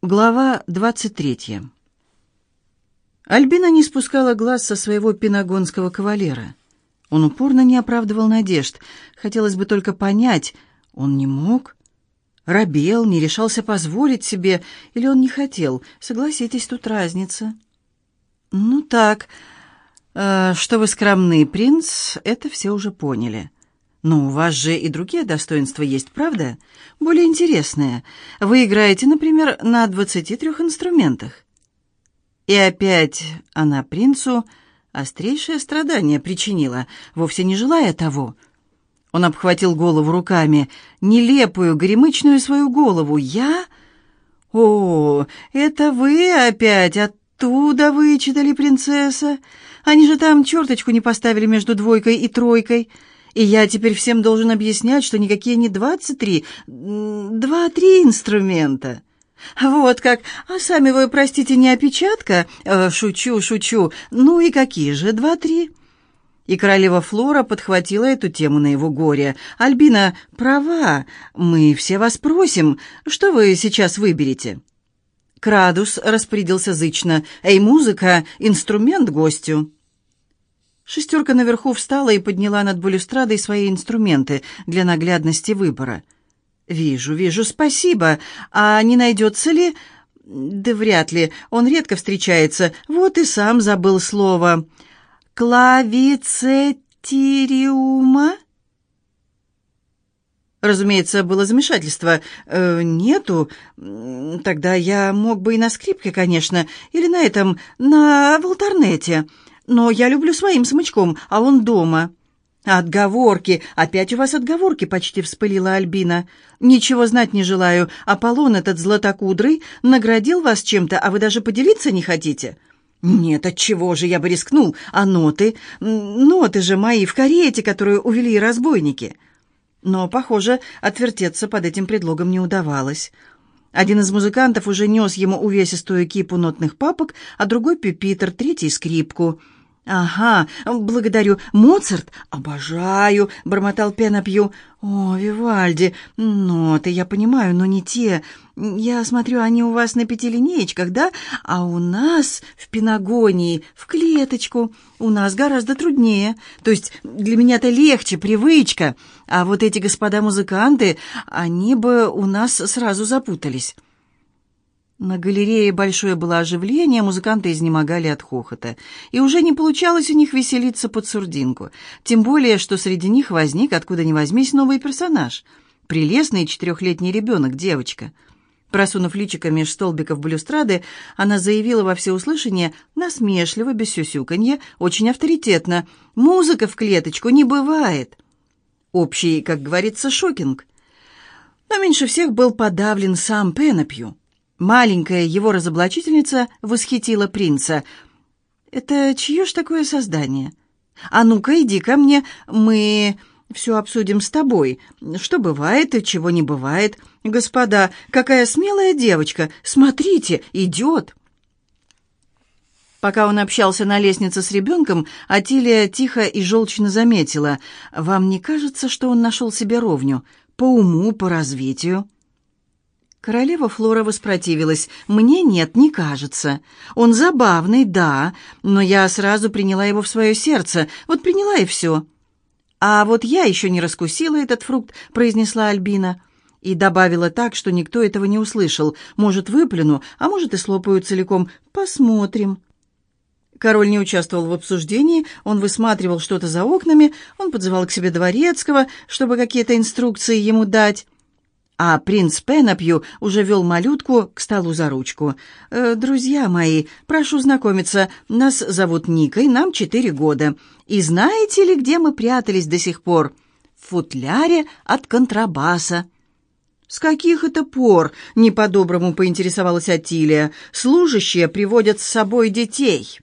Глава 23. Альбина не спускала глаз со своего пинагонского кавалера. Он упорно не оправдывал надежд. Хотелось бы только понять, он не мог? Робел, не решался позволить себе, или он не хотел? Согласитесь, тут разница. Ну так, э, что вы скромный принц, это все уже поняли. Но у вас же и другие достоинства есть, правда? Более интересные. Вы играете, например, на 23 инструментах. И опять она принцу острейшее страдание причинила, вовсе не желая того. Он обхватил голову руками, нелепую, горемычную свою голову. «Я? О, это вы опять оттуда вычитали, принцесса? Они же там черточку не поставили между двойкой и тройкой». И я теперь всем должен объяснять, что никакие не двадцать три, два-три инструмента. Вот как. А сами вы, простите, не опечатка? Э, шучу, шучу. Ну и какие же два-три? И королева Флора подхватила эту тему на его горе. «Альбина права. Мы все вас просим. Что вы сейчас выберете?» Крадус распорядился зычно. «Эй, музыка, инструмент гостю!» Шестерка наверху встала и подняла над балюстрадой свои инструменты для наглядности выбора. «Вижу, вижу, спасибо. А не найдется ли...» «Да вряд ли. Он редко встречается. Вот и сам забыл слово. Клавицетириума?» Разумеется, было замешательство. Э, «Нету? Тогда я мог бы и на скрипке, конечно, или на этом, на волторнете». Но я люблю своим смычком, а он дома». «Отговорки! Опять у вас отговорки!» — почти вспылила Альбина. «Ничего знать не желаю. Аполлон этот златокудрый наградил вас чем-то, а вы даже поделиться не хотите?» «Нет, отчего же я бы рискнул? А ноты? Ноты же мои в карете, которую увели разбойники». Но, похоже, отвертеться под этим предлогом не удавалось. Один из музыкантов уже нес ему увесистую кипу нотных папок, а другой — пюпитр, третий — скрипку — «Ага, благодарю. Моцарт? Обожаю!» — бормотал Пенопью. «О, Вивальди! Ноты, я понимаю, но не те. Я смотрю, они у вас на пятилинеечках, да? А у нас в пенагонии, в клеточку. У нас гораздо труднее. То есть для меня-то легче, привычка. А вот эти господа-музыканты, они бы у нас сразу запутались». На галерее большое было оживление, музыканты изнемогали от хохота. И уже не получалось у них веселиться под сурдинку. Тем более, что среди них возник, откуда ни возьмись, новый персонаж. Прелестный четырехлетний ребенок, девочка. Просунув личико меж столбиков балюстрады, она заявила во всеуслышание, насмешливо, без сюсюканья, очень авторитетно. «Музыка в клеточку не бывает!» Общий, как говорится, шокинг. Но меньше всех был подавлен сам Пенопью. Маленькая его разоблачительница восхитила принца. «Это чье ж такое создание? А ну-ка, иди ко мне, мы все обсудим с тобой. Что бывает и чего не бывает. Господа, какая смелая девочка! Смотрите, идет!» Пока он общался на лестнице с ребенком, Атилия тихо и желчно заметила. «Вам не кажется, что он нашел себе ровню? По уму, по развитию?» Королева Флора воспротивилась. «Мне нет, не кажется. Он забавный, да, но я сразу приняла его в свое сердце. Вот приняла и все». «А вот я еще не раскусила этот фрукт», — произнесла Альбина. И добавила так, что никто этого не услышал. «Может, выплюну, а может, и слопаю целиком. Посмотрим». Король не участвовал в обсуждении, он высматривал что-то за окнами, он подзывал к себе дворецкого, чтобы какие-то инструкции ему дать а принц Пенопью уже вел малютку к столу за ручку. «Э, «Друзья мои, прошу знакомиться, нас зовут Никой, нам четыре года. И знаете ли, где мы прятались до сих пор? В футляре от контрабаса». «С каких это пор?» — не по-доброму поинтересовалась Атилия. «Служащие приводят с собой детей».